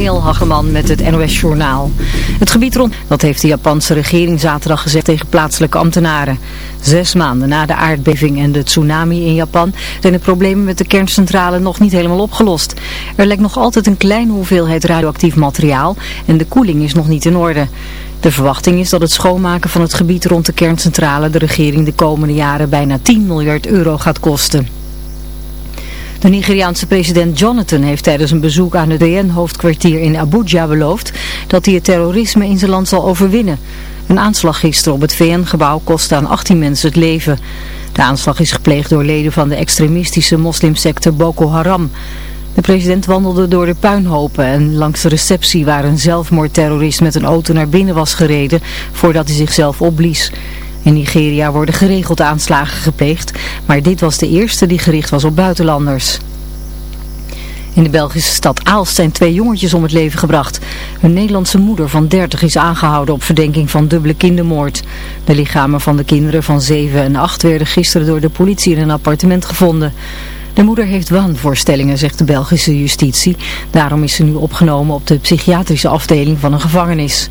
Mariel Hageman met het NOS Journaal. Het gebied rond, dat heeft de Japanse regering zaterdag gezegd tegen plaatselijke ambtenaren. Zes maanden na de aardbeving en de tsunami in Japan zijn de problemen met de kerncentrale nog niet helemaal opgelost. Er lekt nog altijd een kleine hoeveelheid radioactief materiaal en de koeling is nog niet in orde. De verwachting is dat het schoonmaken van het gebied rond de kerncentrale de regering de komende jaren bijna 10 miljard euro gaat kosten. De Nigeriaanse president Jonathan heeft tijdens een bezoek aan het VN-hoofdkwartier in Abuja beloofd dat hij het terrorisme in zijn land zal overwinnen. Een aanslag gisteren op het VN-gebouw kostte aan 18 mensen het leven. De aanslag is gepleegd door leden van de extremistische moslimsecte Boko Haram. De president wandelde door de puinhopen en langs de receptie waar een zelfmoordterrorist met een auto naar binnen was gereden voordat hij zichzelf opblies. In Nigeria worden geregeld aanslagen gepleegd, maar dit was de eerste die gericht was op buitenlanders. In de Belgische stad Aalst zijn twee jongetjes om het leven gebracht. Hun Nederlandse moeder van 30 is aangehouden op verdenking van dubbele kindermoord. De lichamen van de kinderen van 7 en 8 werden gisteren door de politie in een appartement gevonden. De moeder heeft waanvoorstellingen, zegt de Belgische justitie. Daarom is ze nu opgenomen op de psychiatrische afdeling van een gevangenis.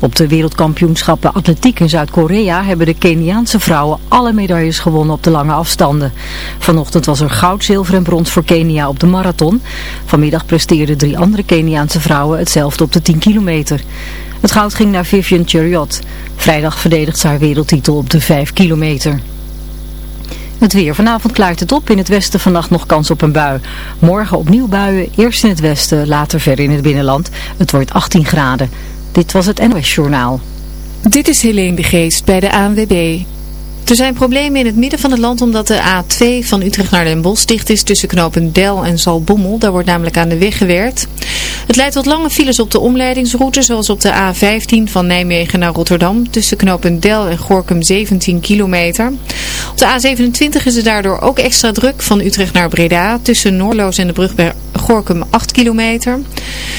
Op de wereldkampioenschappen atletiek in Zuid-Korea hebben de Keniaanse vrouwen alle medailles gewonnen op de lange afstanden. Vanochtend was er goud, zilver en brons voor Kenia op de marathon. Vanmiddag presteerden drie andere Keniaanse vrouwen hetzelfde op de 10 kilometer. Het goud ging naar Vivian Chariot. Vrijdag verdedigt ze haar wereldtitel op de 5 kilometer. Het weer. Vanavond klaart het op. In het westen vannacht nog kans op een bui. Morgen opnieuw buien. Eerst in het westen, later verder in het binnenland. Het wordt 18 graden. Dit was het NOS Journaal. Dit is Helene de Geest bij de ANWB. Er zijn problemen in het midden van het land omdat de A2 van Utrecht naar Den Bosch dicht is tussen knopen Del en Zalbommel. Daar wordt namelijk aan de weg gewerkt. Het leidt tot lange files op de omleidingsroute zoals op de A15 van Nijmegen naar Rotterdam tussen knopen Del en Gorkum 17 kilometer. Op de A27 is het daardoor ook extra druk van Utrecht naar Breda tussen Noorloos en de brug bij Gorkum 8 kilometer.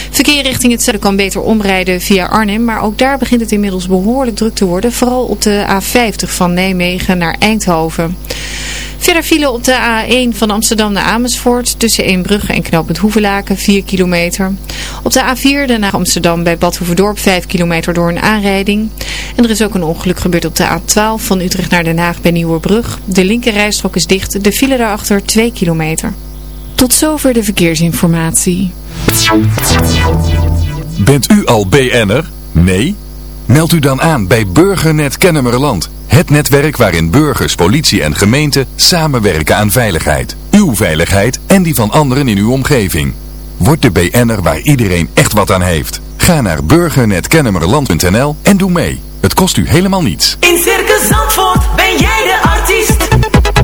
Verkeer richting het zuiden kan beter omrijden via Arnhem, maar ook daar begint het inmiddels behoorlijk druk te worden. Vooral op de A50 van Nijmegen naar Eindhoven. Verder vielen op de A1 van Amsterdam naar Amersfoort tussen Eembrugge en Knoopend Hoevelaken 4 kilometer. Op de A4 naar Amsterdam bij Bad Hoeverdorp 5 kilometer door een aanrijding. En er is ook een ongeluk gebeurd op de A12 van Utrecht naar Den Haag bij Nieuwerbrug. De linkerrijstrook is dicht, de file daarachter 2 kilometer. Tot zover de verkeersinformatie. Bent u al BN'er? Nee? Meld u dan aan bij Burgernet Kennemerland. Het netwerk waarin burgers, politie en gemeente samenwerken aan veiligheid. Uw veiligheid en die van anderen in uw omgeving. Word de BN'er waar iedereen echt wat aan heeft. Ga naar burgernetkennemerland.nl en doe mee. Het kost u helemaal niets. In Circus Zandvoort ben jij de artiest.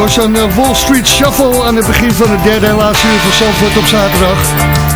Was een eh, Wall Street Shuffle aan het begin van het derde en laatste uur van Zandvoort op zaterdag.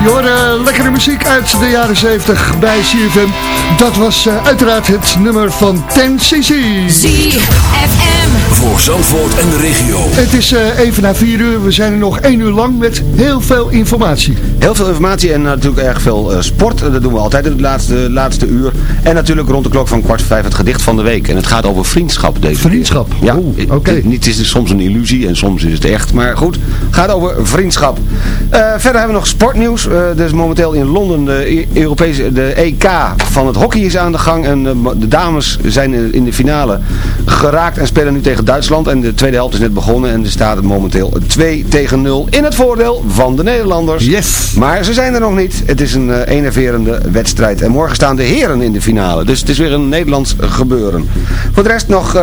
Je hoorde eh, lekkere muziek uit de jaren 70 bij CFM. Dat was uh, uiteraard het nummer van 10cc. ZFM. Voor Zandvoort en de regio. Het is uh, even na vier uur. We zijn er nog één uur lang met heel veel informatie. Heel veel informatie en natuurlijk erg veel uh, sport. Dat doen we altijd in het laatste, laatste uur. En natuurlijk rond de klok van kwart voor vijf het gedicht van de week. En het gaat over vriendschap deze Vriendschap? Keer. Ja, oké. Okay. Niet is soms een illusie en soms is het echt. Maar goed, gaat over vriendschap. Uh, verder hebben we nog sportnieuws. Uh, er is momenteel in Londen de Europese de EK van het hockey is aan de gang. En uh, de dames zijn in de finale geraakt en spelen nu tegen Duitsland. En de tweede helft is net begonnen en er staat het momenteel 2 tegen 0 in het voordeel van de Nederlanders. Yes! Maar ze zijn er nog niet. Het is een enerverende wedstrijd. En morgen staan de heren in de finale. Dus het is weer een Nederlands gebeuren. Voor de rest nog, uh,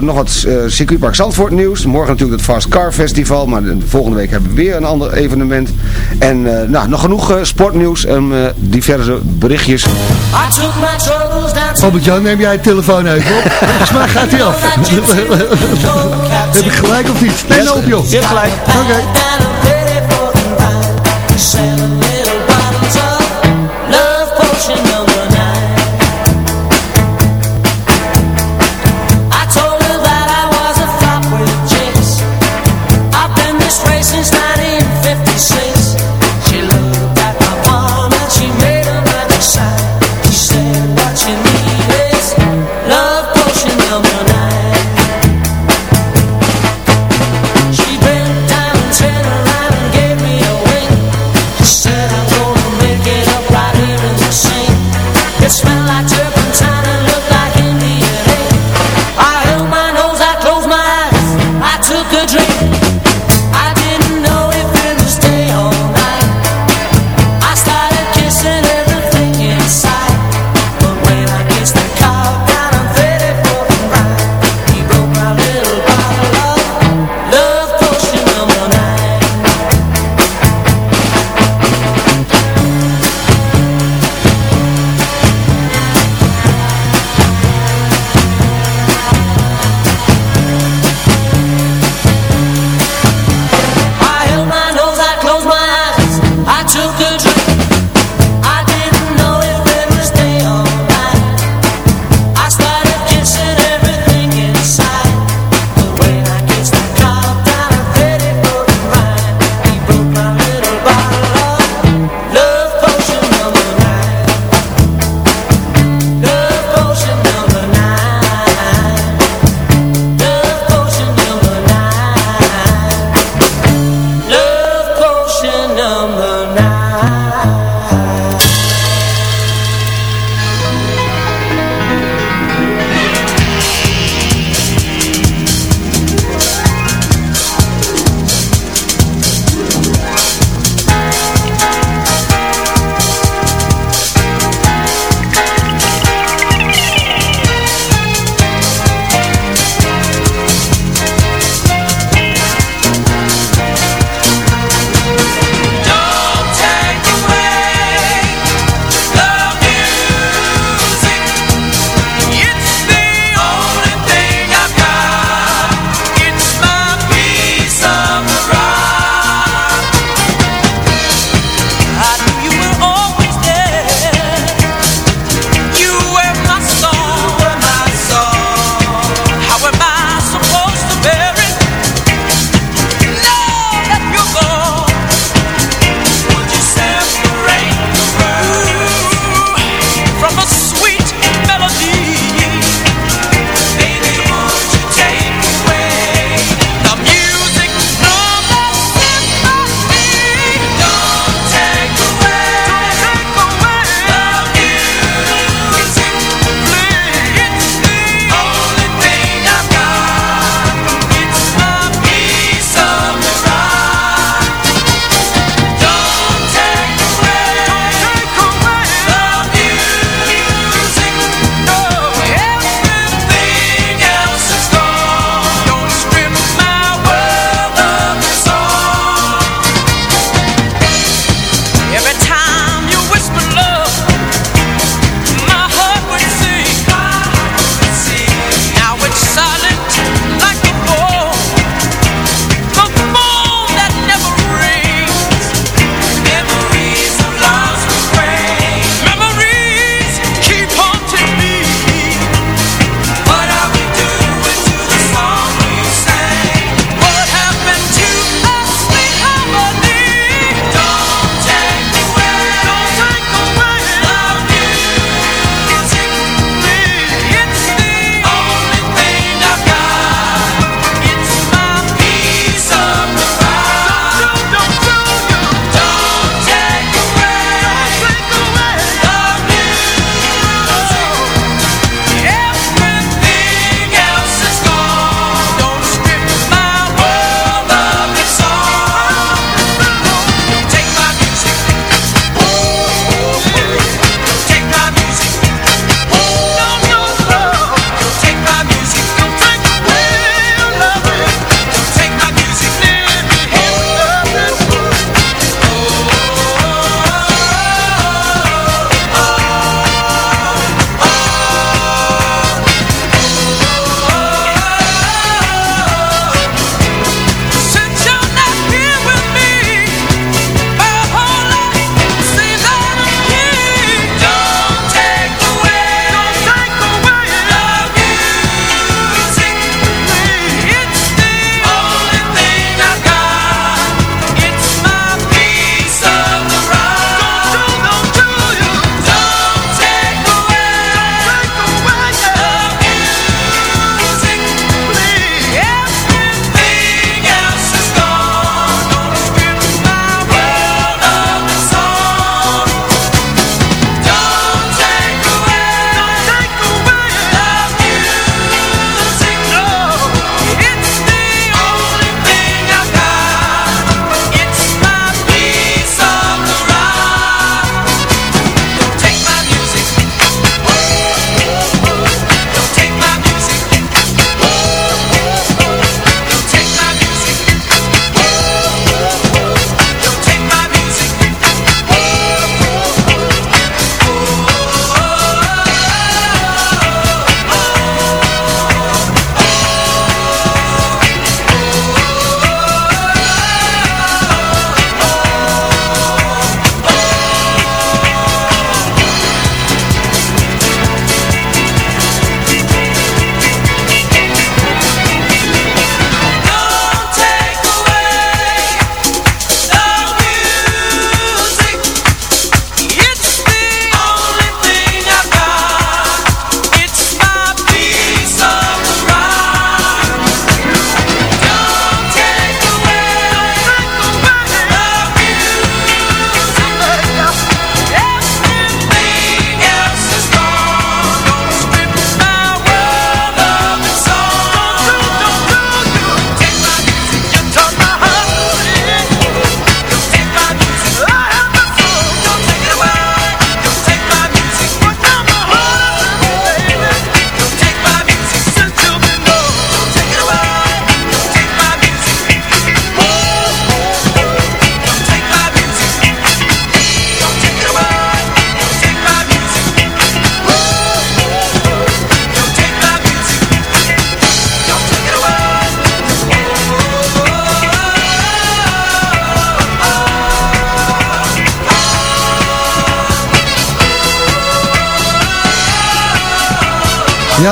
nog wat circuitpark Zandvoort nieuws. Morgen natuurlijk het Fast Car Festival. Maar de volgende week hebben we weer een ander evenement. En nou, nog genoeg sportnieuws en diverse berichtjes. Albert-Jan, neem jij het telefoon even op. Volgens mij gaat hij af. Heb ik gelijk of niet? Nee, op joh. Je hebt gelijk. Oké. Okay.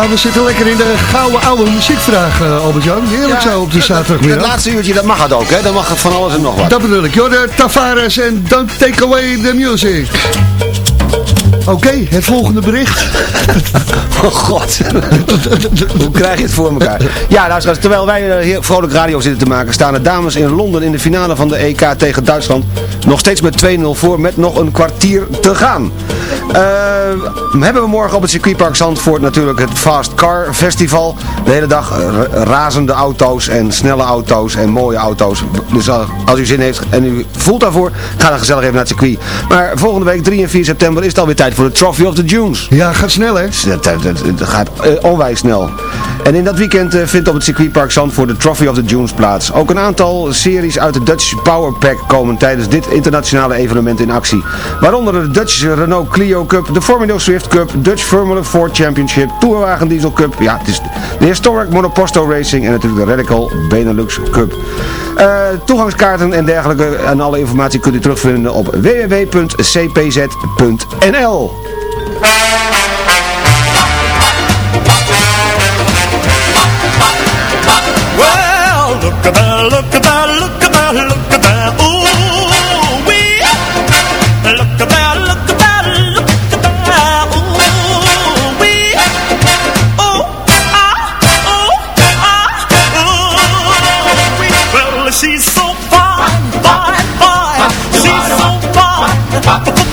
Ja, we zitten lekker in de gouden oude muziekvraag, uh, Albert-Jan. Heerlijk zo op de zaterdagmiddag. Het laatste uurtje, dat mag het ook, hè? Dan mag het van alles en nog wat. Dat bedoel ik. Jorde Tavares en Don't Take Away the Music. Oké, het volgende bericht. oh god. Hoe krijg je het voor elkaar? Ja, luisteraars, terwijl wij uh, hier vrolijk radio zitten te maken, staan de dames in Londen in de finale van de EK tegen Duitsland nog steeds met 2-0 voor met nog een kwartier te gaan. Uh, hebben we morgen op het circuitpark Zandvoort natuurlijk het Fast Car Festival. De hele dag razende auto's en snelle auto's en mooie auto's. Dus als u zin heeft en u voelt daarvoor, ga dan gezellig even naar het circuit. Maar volgende week 3 en 4 september is het alweer tijd voor de Trophy of the Dunes. Ja, gaat snel hè? Dat gaat uh, onwijs snel. En in dat weekend uh, vindt op het circuitpark Zandvoort de Trophy of the Dunes plaats. Ook een aantal series uit de Dutch Power Pack komen tijdens dit internationale evenement in actie. Waaronder de Dutch Renault Clio Cup, de Formula Swift Cup, Dutch Formula 4 Championship, Tourwagen Diesel Cup, ja, het is de Historic Monoposto Racing en natuurlijk de Radical Benelux Cup. Uh, toegangskaarten en dergelijke en alle informatie kunt u terugvinden op www.cpz.nl at that, look at that, look at that, look at that, ooh wee. Look at that, look at that, look at that, ooh wee. Oh, ah, oh, ah, ooh wee. Well, she's so fine, fine, fine. She's so fine, fine.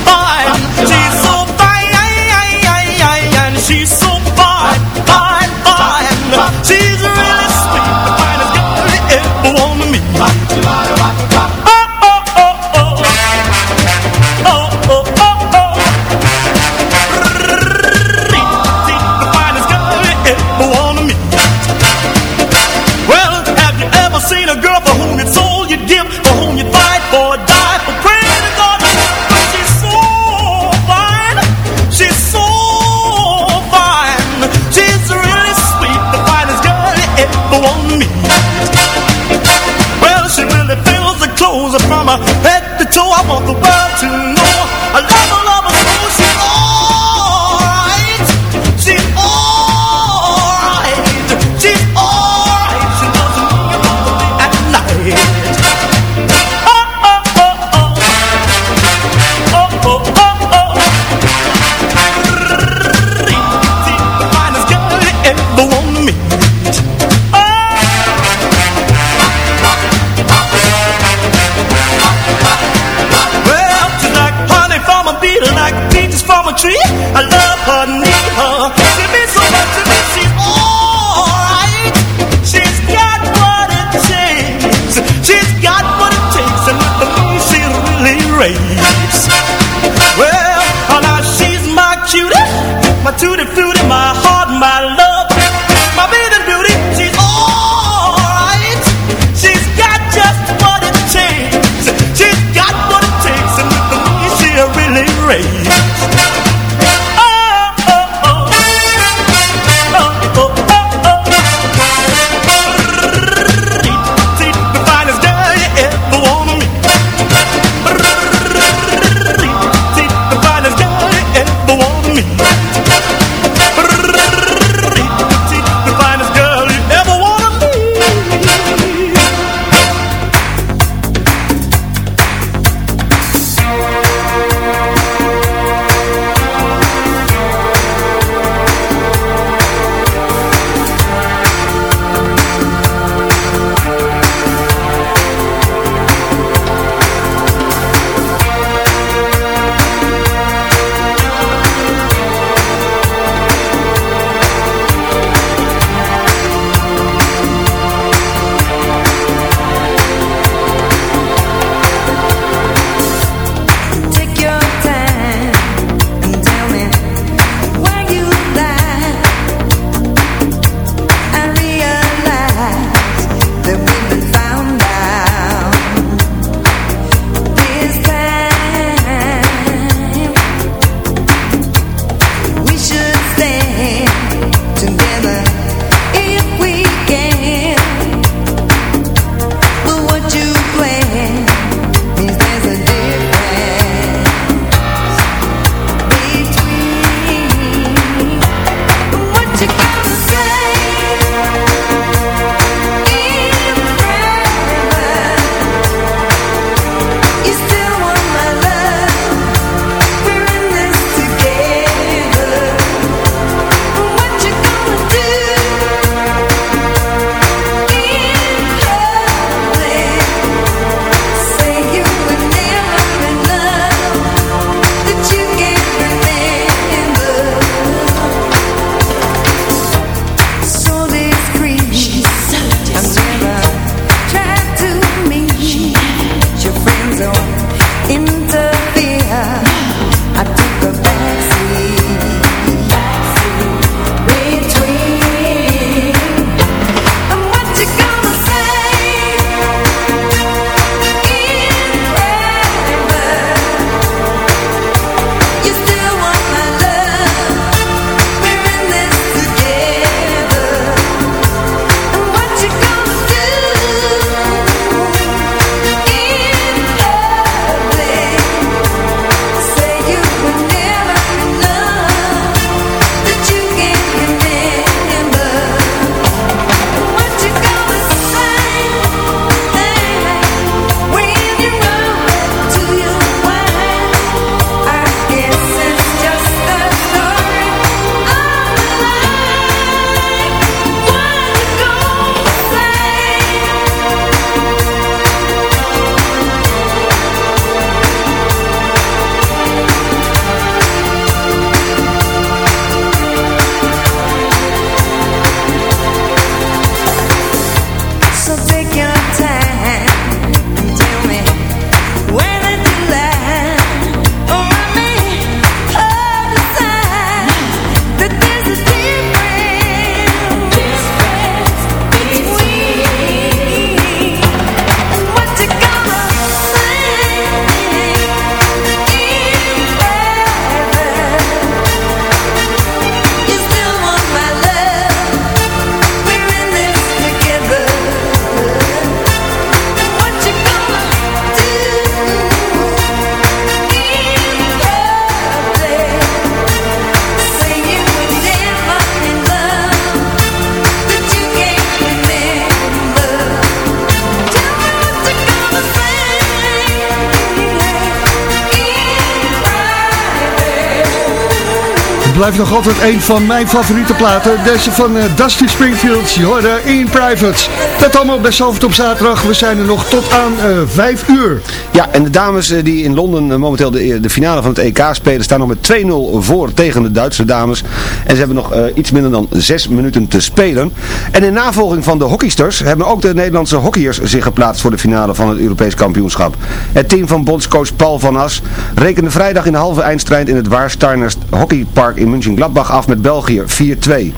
Blijft nog altijd een van mijn favoriete platen. Deze van uh, Dusty Springfield, je hoorde in Private. Dat allemaal bij Zalvert op zaterdag. We zijn er nog tot aan uh, 5 uur. Ja, en de dames uh, die in Londen momenteel de, de, finale van het EK spelen... staan nog met 2-0 voor tegen de Duitse dames. En ze hebben nog iets minder dan 6 minuten te spelen. En in navolging van de hockeysters... hebben ook de Nederlandse hockeyers zich geplaatst... voor de finale van het Europees kampioenschap. Het team van bondscoach Paul van As rekende vrijdag in de halve eindstrijd in het Waarsteiners Hockeypark in München-Gladbach af met België 4-2.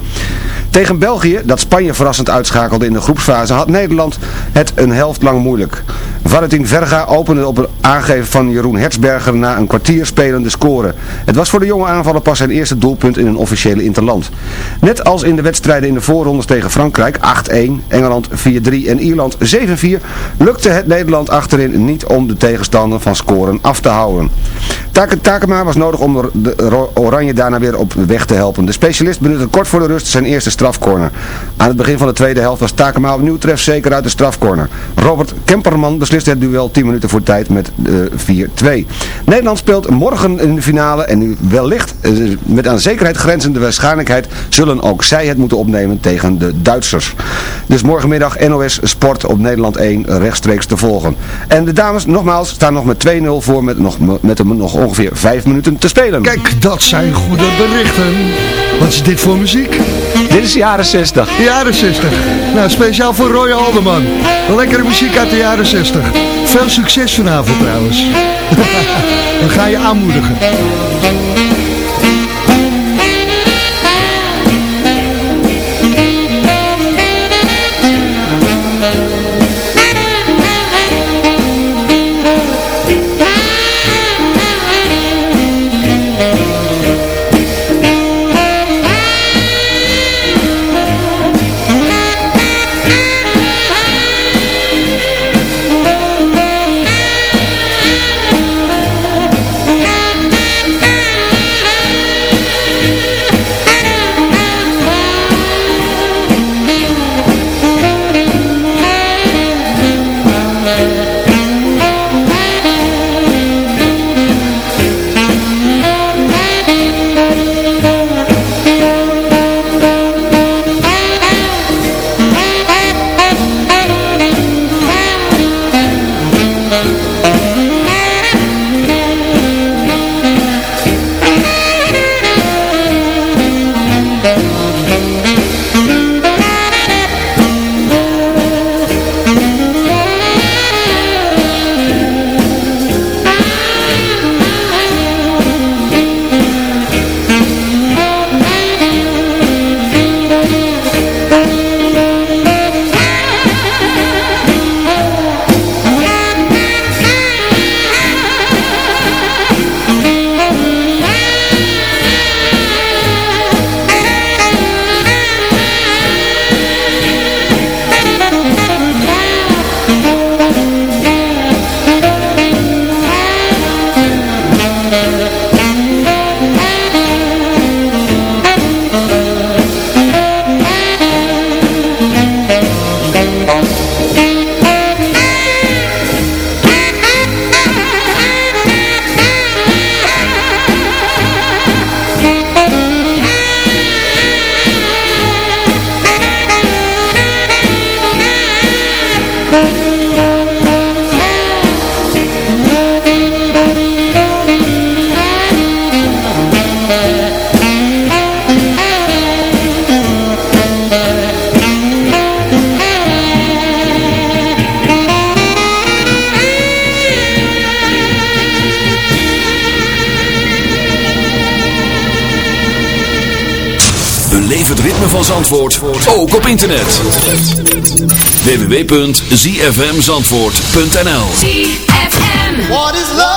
Tegen België, dat Spanje verrassend uitschakelde in de groepsfase, had Nederland het een helft lang moeilijk. Valentin Verga opende op een aangeven van Jeroen Hertzberger na een kwartier spelende score. Het was voor de jonge aanvaller pas zijn eerste doelpunt in een officiële interland. Net als in de wedstrijden in de voorrondes tegen Frankrijk 8-1, Engeland 4-3 en Ierland 7-4 lukte het Nederland achterin niet om de tegenstander van scoren af te houden. Takema was nodig om de Oranje daarna weer op weg te helpen. De specialist benutte kort voor de rust zijn eerste strafcorner. Aan het begin van de tweede helft was Takema opnieuw trefzeker uit de strafcorner. Robert Kemperman besliste het duel 10 minuten voor tijd met uh, eh, 4-2. Nederland speelt morgen in de finale en wellicht uh, met aan zekerheid grenzende waarschijnlijkheid zullen ook zij het moeten opnemen tegen de Duitsers. Dus morgenmiddag NOS Sport op Nederland 1 rechtstreeks te volgen. En de dames nogmaals staan nog met 2-0 voor met, nog, met nog ongeveer 5 minuten te spelen. Kijk, dat zijn goede berichten. Wat is dit voor muziek? Dit is de jaren 60. De jaren 60. Nou, speciaal voor Roy Alderman. Lekkere muziek uit de jaren 60. Veel succes vanavond trouwens. Dan ga je aanmoedigen. Ook op internet. www.zfmzandvoort.nl ZFM What is love?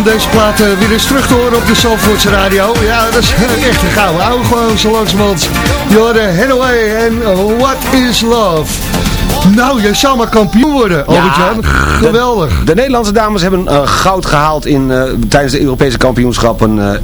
Om deze plaat eh, weer eens terug te horen op de Zandvoortse radio. Ja, dat is echt een gouden oude gewoon zo langzamerhand. Je hoorde Hathaway en eh, What is Love. Nou, je zou maar kampioen worden, Albert-Jan. Geweldig. De, de Nederlandse dames hebben eh, goud gehaald in, tijdens de Europese kampioenschappen.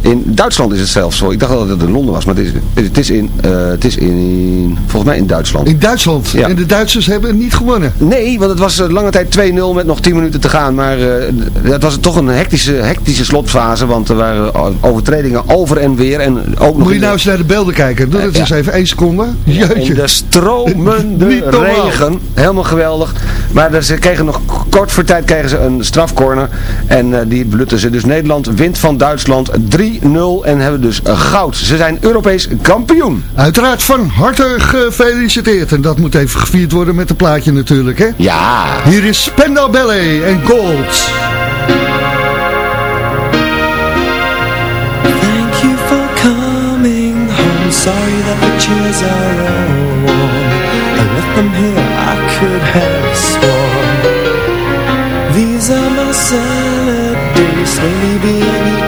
In Duitsland is het zelfs zo. Ik dacht dat het in Londen was, maar het is, het is, in, eh, het is in, volgens mij in Duitsland. In Duitsland. Ja. En de Duitsers hebben het niet gewonnen. Nee, want het was eh, lange tijd 2-0 met nog 10 minuten te gaan. Maar eh, het was toch een hectische, hectische slotfase. Want er waren overtredingen over en weer. En ook nog Moet je nou eens naar de beelden kijken. Doe dat Ja. eens even één seconde. Jeetje. in de stromende regen. Helemaal geweldig. Maar ze kregen nog kort voor tijd kregen ze een strafcorner. En die benutten ze. Dus Nederland wint van Duitsland 3-0. En hebben dus goud. Ze zijn Europees kampioen. Uiteraard van harte gefeliciteerd. En dat moet even gevierd worden met een plaatje natuurlijk, hè? Ja. Hier is Spendal Ballet en Gold. Thank you for coming home. Sorry that the chairs are all warm. I left them here, I could have sworn. These are my salad days, slowly being.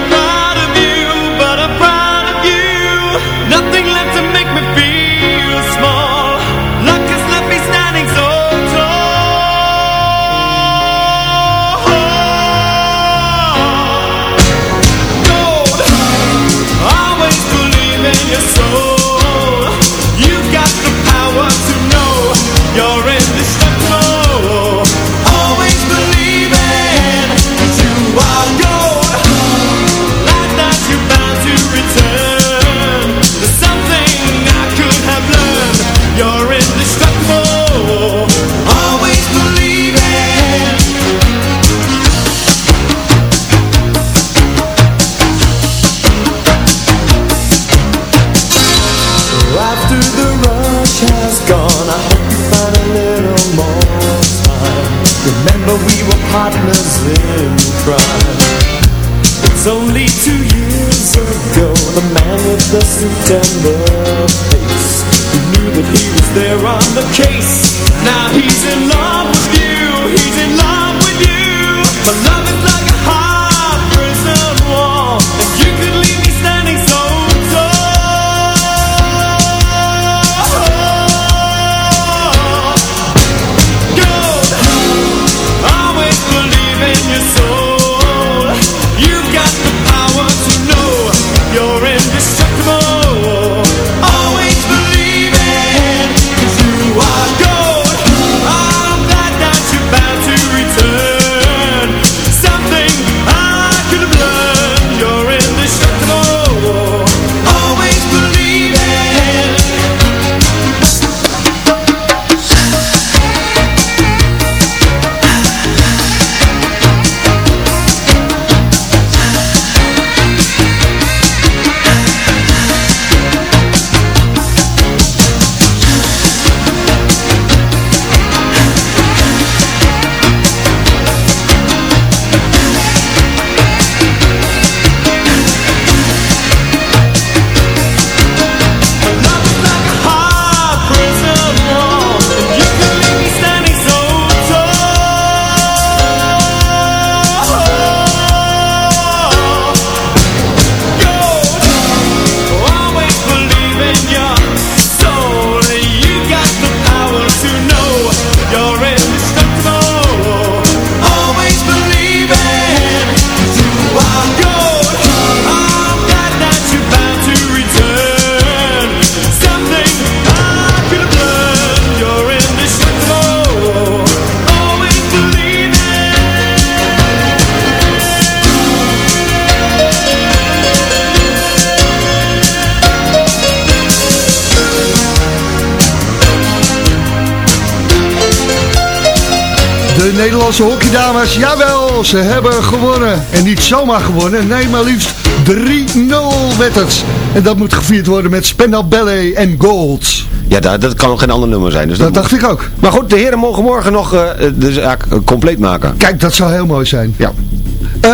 with De Nederlandse hockeydames, jawel, ze hebben gewonnen. En niet zomaar gewonnen, nee maar liefst 3-0 werd het. En dat moet gevierd worden met Spendal Ballet en Gold. Ja, dat, dat kan geen ander nummer zijn. Dus Dat dacht ik ook. Maar goed, de heren mogen morgen nog eh, de zaak eh, compleet maken. Kijk, dat zou heel mooi zijn. Ja. Eh,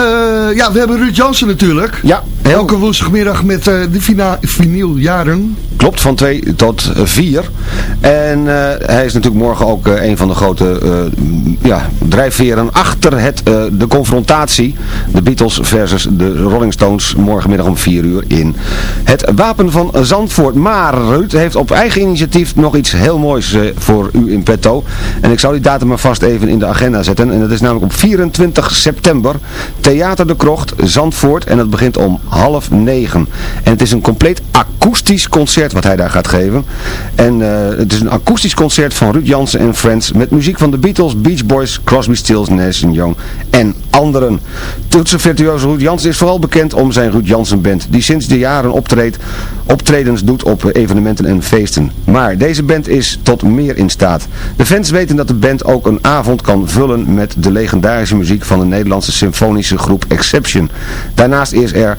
ja, we hebben Ruud Jansen natuurlijk. Ja. Elke woensdagmiddag met uh, de vina- vinyljaren. Klopt, van 2 tot 4. En uh, hij is natuurlijk morgen ook uh, een van de grote ja, drijfveren achter het, de confrontatie. De Beatles versus de Rolling Stones morgenmiddag om 4 uur in het Wapen van Zandvoort. Maar Ruud heeft op eigen initiatief nog iets heel moois voor u in petto. En ik zou die datum maar vast even in de agenda zetten. En dat is namelijk op 24 september. Theater de Krocht, Zandvoort. En dat begint om half negen. En het is een compleet akoestisch concert wat hij daar gaat geven. En uh, het is een akoestisch concert van Ruud Jansen en Friends met muziek van de Beatles, Beach Boys, Crosby, Stills, Nash Young en anderen. Toetsenvirtuoze Ruud Jansen is vooral bekend om zijn Ruud Jansen Band, die sinds de jaren optreedt, optredens doet op evenementen en feesten. Maar deze band is tot meer in staat. De fans weten dat de band ook een avond kan vullen met de legendarische muziek van de Nederlandse symfonische groep Exception. Daarnaast is er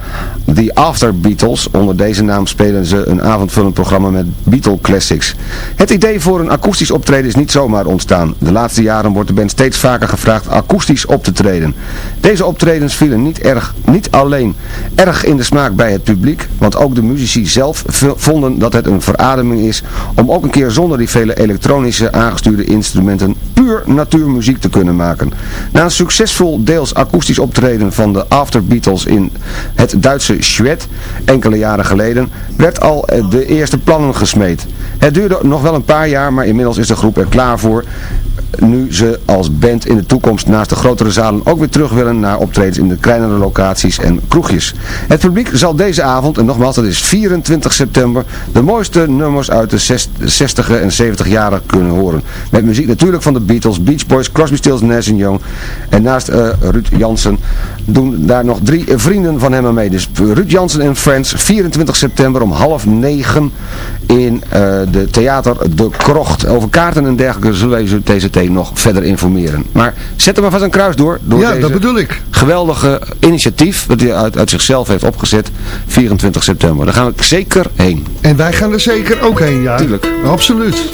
The After Beatles. Onder deze naam spelen ze een avondvullend programma met Beatle Classics. Het idee voor een akoestisch optreden is niet zomaar ontstaan. De laatste jaren wordt de band steeds vaker gevraagd akoestisch op te treden. Deze optredens vielen niet, erg, niet alleen erg in de smaak bij het publiek, want ook de muzici zelf vonden dat het een verademing is om ook een keer zonder die vele elektronische aangestuurde instrumenten puur natuurmuziek te kunnen maken. Na een succesvol deels akoestisch optreden van de After Beatles in het Duitse Schwed enkele jaren geleden, werd al de eerste plannen gesmeed. Het duurde nog wel een paar jaar, maar inmiddels is de groep er klaar voor nu ze als band in de toekomst naast de grotere zalen ook weer terug willen naar optredens in de kleinere locaties en kroegjes. Het publiek zal deze avond, en nogmaals dat is 24 september, de mooiste nummers uit de 60 en 70 jaren kunnen horen. Met muziek natuurlijk van de Beatles, Beach Boys, Crosby, Stills, Nash Young. En naast uh, Ruud Jansen doen daar nog drie vrienden van hem mee. Dus Ruud Jansen en Friends, 24 september om half negen in uh, de theater De Krocht. Over kaarten en dergelijke zullen wij deze nog verder informeren. Maar zet er maar vast een kruis door. door ja, dat bedoel ik. Geweldige initiatief dat hij uit, uit zichzelf heeft opgezet. 24 september. Daar gaan we zeker heen. En wij gaan er zeker ook heen, ja. Tuurlijk. Absoluut.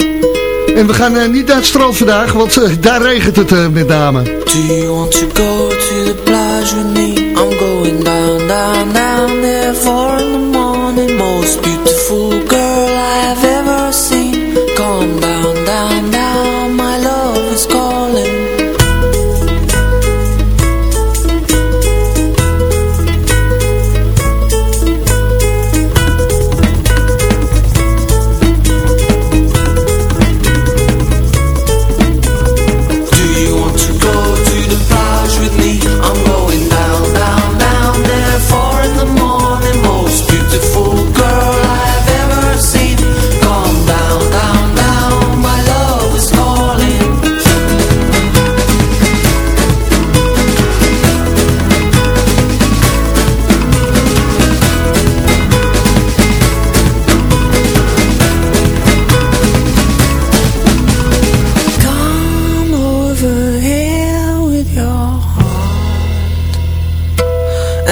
En we gaan uh, niet naar het strand vandaag, want uh, daar regent het uh, met name. Do you want to go to the plage with me? I'm going down, down, down there for in the morning. Most beautiful girl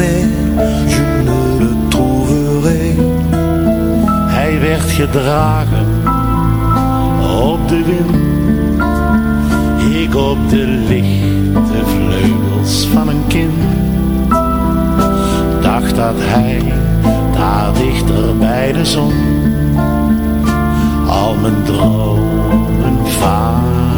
Jamais je ne le Hij werd gedragen op de wind, ik op de lichte vleugels van een kind. Dacht dat hij daar dichter bij de zon al mijn dromen vangen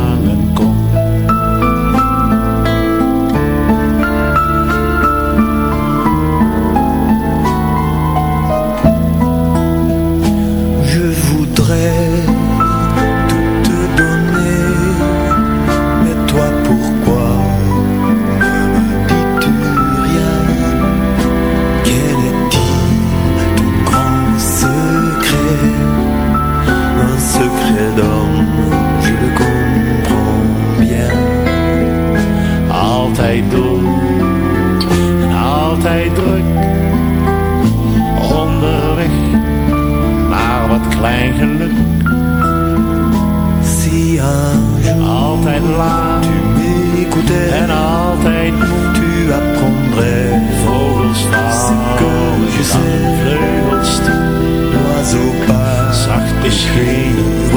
revient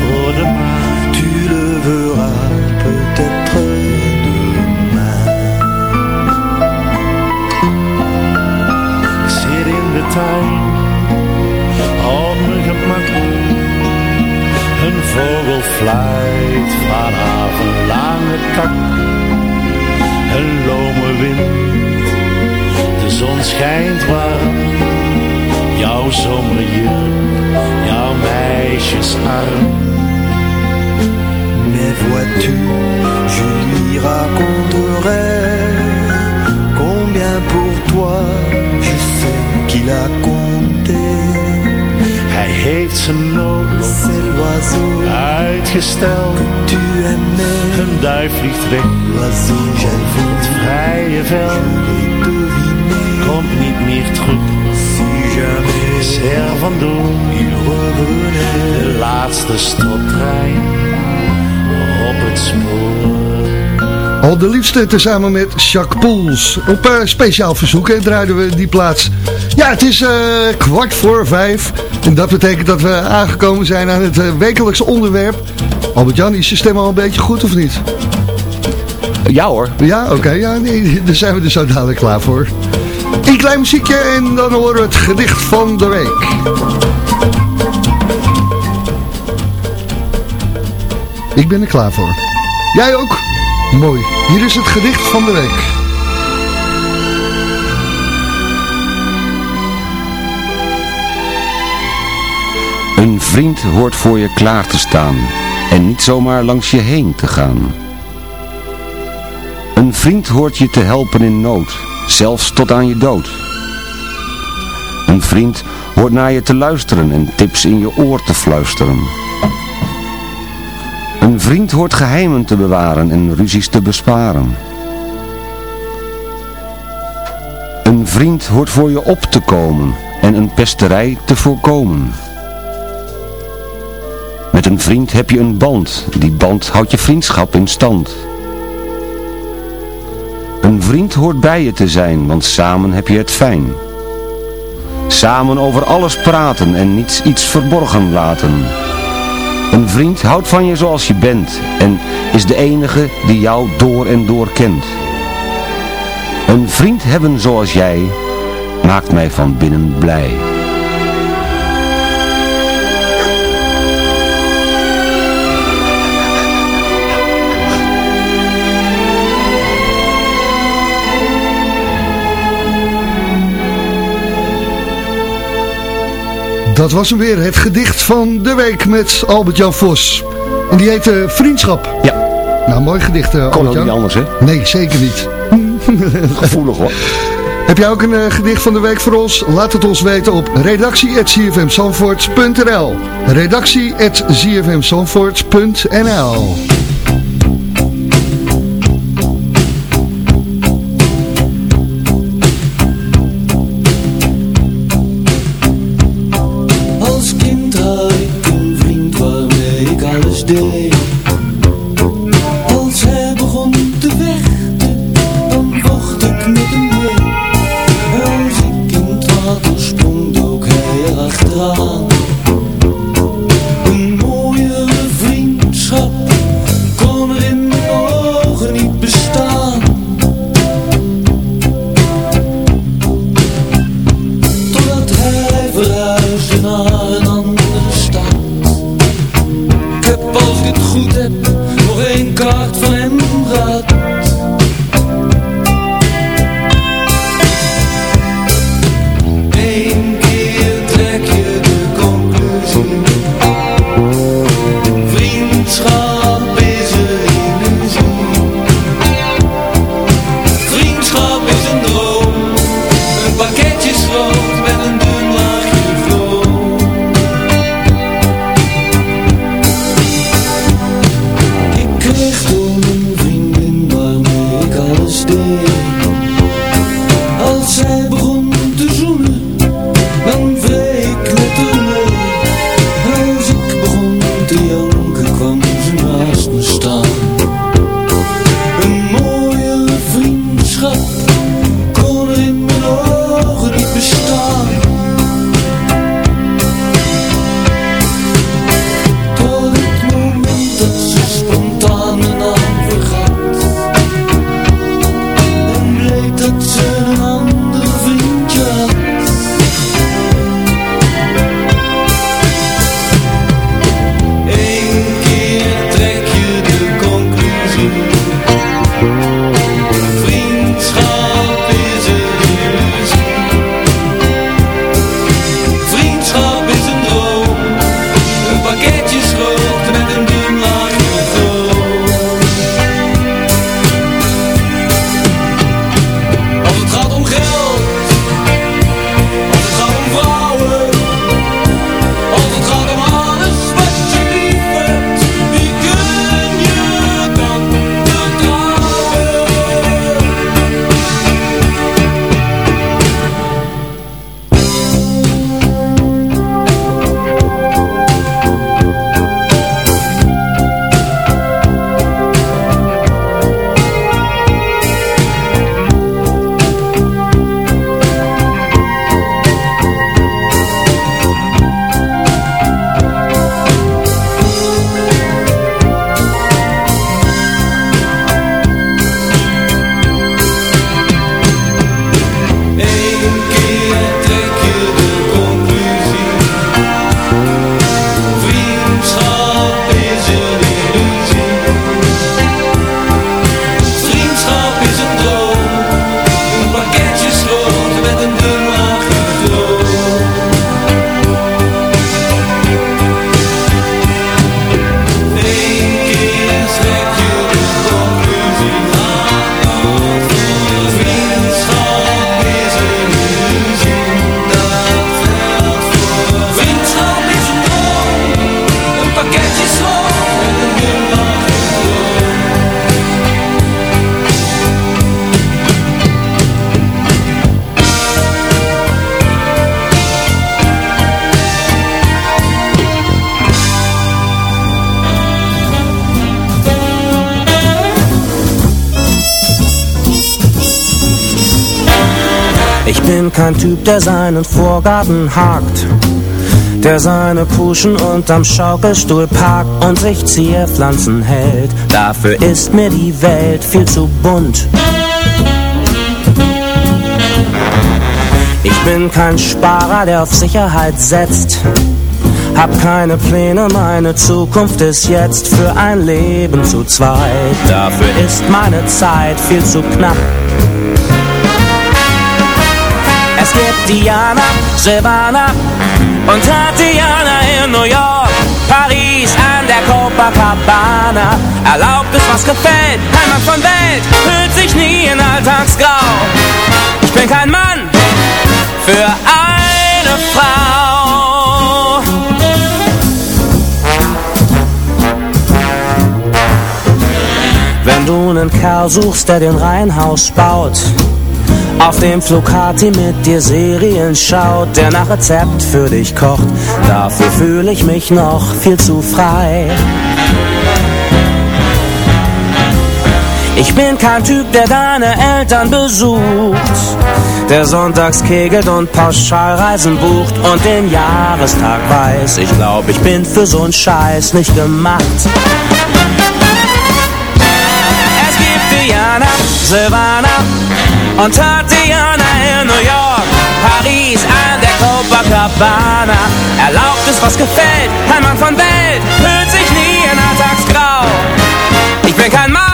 voor de. Tu le verras peut-être demain zit in de tuin op gemak. Een vogel fluit vanaf een lange tak. Een lome wind, de zon schijnt warm. Jouw zomerjurk, jouw meisjesarm. Mais vois-tu, je lui raconterai Combien pour toi, je sais qu'il a compté Hij heeft zijn noodlot uitgesteld. tu aimais Een duif vliegt weg, L'oiseau het vrije vel l'ai deviné komt niet meer terug. Si jamais Is er vandoor il revenait de laatste stoptrein op het spoor. Al de liefste tezamen met Jacques Poels. Op eh, speciaal verzoek hè, draaiden we die plaats. Ja, het is eh, kwart voor vijf. En dat betekent dat we aangekomen zijn aan het eh, wekelijkse onderwerp. Albert-Jan, is je stem al een beetje goed of niet? Ja hoor. Ja, oké. ja, nee, daar zijn we er zo dadelijk klaar voor. Een klein muziekje en dan horen we het gedicht van de week. Ik ben er klaar voor. Jij ook? Mooi. Hier is het gedicht van de week. Een vriend hoort voor je klaar te staan en niet zomaar langs je heen te gaan. Een vriend hoort je te helpen in nood, zelfs tot aan je dood. Een vriend hoort naar je te luisteren en tips in je oor te fluisteren. Een vriend hoort geheimen te bewaren en ruzies te besparen. Een vriend hoort voor je op te komen en een pesterij te voorkomen. Met een vriend heb je een band, die band houdt je vriendschap in stand. Een vriend hoort bij je te zijn, want samen heb je het fijn. Samen over alles praten en niets iets verborgen laten. Een vriend houdt van je zoals je bent en is de enige die jou door en door kent. Een vriend hebben zoals jij maakt mij van binnen blij. Dat was hem weer, het gedicht van de week met Albert-Jan Vos. En die heette Vriendschap. Ja. Nou, mooi gedicht, uh, Kon ook niet anders, hè? Nee, zeker niet. Gevoelig, hoor. Heb jij ook een eh, gedicht van de week voor ons? Laat het ons weten op redactie.zfmzandvoort.nl redactie.zfmzandvoort.nl kein Typ, der seinen Vorgaben hakt. Der seine Kuschen unterm Schaukelstuhl parkt und sich Zierpflanzen hält. Dafür ist mir die Welt viel zu bunt. Ich bin kein Sparer, der auf Sicherheit setzt. Hab keine Pläne, meine Zukunft ist jetzt für ein Leben zu zweit. Dafür ist meine Zeit viel zu knapp. Diana, Silvana und Tatiana in New York, Paris an der Copacabana. Erlaubt es, was gefällt, Heimat von Welt, hüllt sich nie in Alltagsgrau. Ich bin kein Mann für eine Frau. Wenn du einen Kerl suchst, der den Reihenhaus baut, auf dem Flugati mit dir Serien schaut, der nach Rezept für dich kocht, dafür fühle ich mich noch viel zu frei. Ich bin kein Typ, der deine Eltern besucht, der sonntags kegelt und Pauschalreisen bucht und den Jahrestag weiß. Ich glaube, ich bin für so'n Scheiß nicht gemacht. Es gibt Diana, Silvana und Tatiana in New York, Paris an der Copacabana. Erlaubt es, was gefällt, ein Mann von Welt, hüllt sich nie in Alltagsgrau. Ich bin kein Mann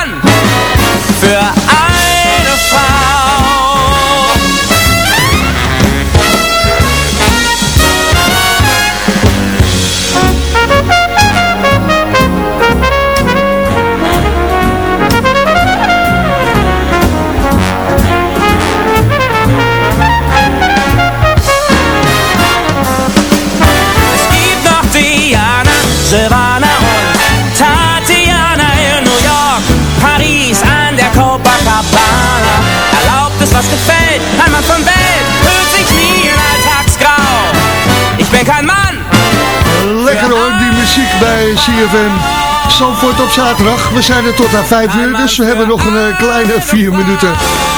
Was gefällt, ein Mann von Welt, hüllt sich nie in Alltagsgrau. Ich bin kein Mann. Lekker hoor, die muziek bij CFM. Zandvoort op zaterdag. We zijn er tot aan 5 uur, dus we hebben nog een eh, kleine 4 minuten.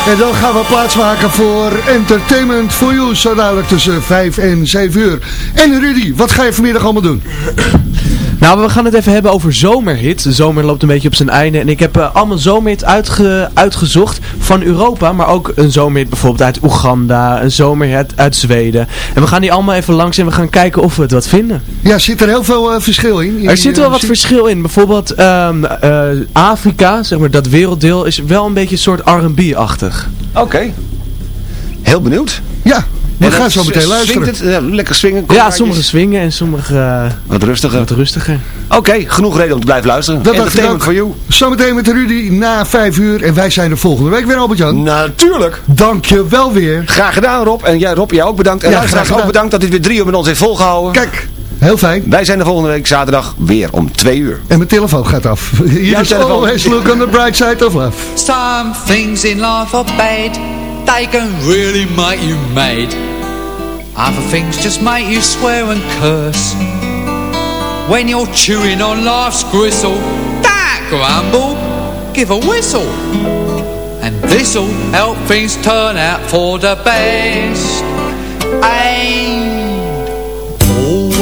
En dan gaan we plaatsmaken voor Entertainment for You, zo dadelijk tussen 5 en 7 uur. En Rudy, wat ga je vanmiddag allemaal doen? Nou, we gaan het even hebben over zomerhit. De zomer loopt een beetje op zijn einde. En ik heb eh, allemaal zomerhit uitge uitgezocht van Europa. Maar ook een zomerhit bijvoorbeeld uit Oeganda. Een zomerhit uit Zweden. En we gaan die allemaal even langs en we gaan kijken of we het wat vinden. Ja, zit er heel veel eh, verschil in? in Er zit wel wat verschil in. Bijvoorbeeld ehm, eh, Afrika, zeg maar dat werelddeel, is wel een beetje een soort R&B-achtig. Oké. Heel benieuwd. Ja, we gaan zo meteen luisteren. het, ja, lekker swingen. Ja, sommige swingen en sommige eh, Wat rustiger. wat rustiger. Oké, genoeg reden om te blijven luisteren. Dat dacht ik Entertainment ook. for you. Zometeen met Rudy na 5 uur. En wij zijn er volgende week weer, Albert-Jan. Natuurlijk. Dank je wel weer. Graag gedaan Rob. En jij Rob, jij ook bedankt. En Ja, luisteraars graag ook bedankt dat dit weer drie uur met ons heeft volgehouden. Kijk, heel fijn. Wij zijn de volgende week zaterdag weer om twee uur. En mijn telefoon gaat af. Hier is telefoon. always look on the bright side of love. Some things in life are bad, they can really make you mad. Other things just make you swear and curse. When you're chewing on life's gristle, that grumble, give a whistle. And this'll help things turn out for the best. And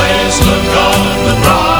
always look on the bright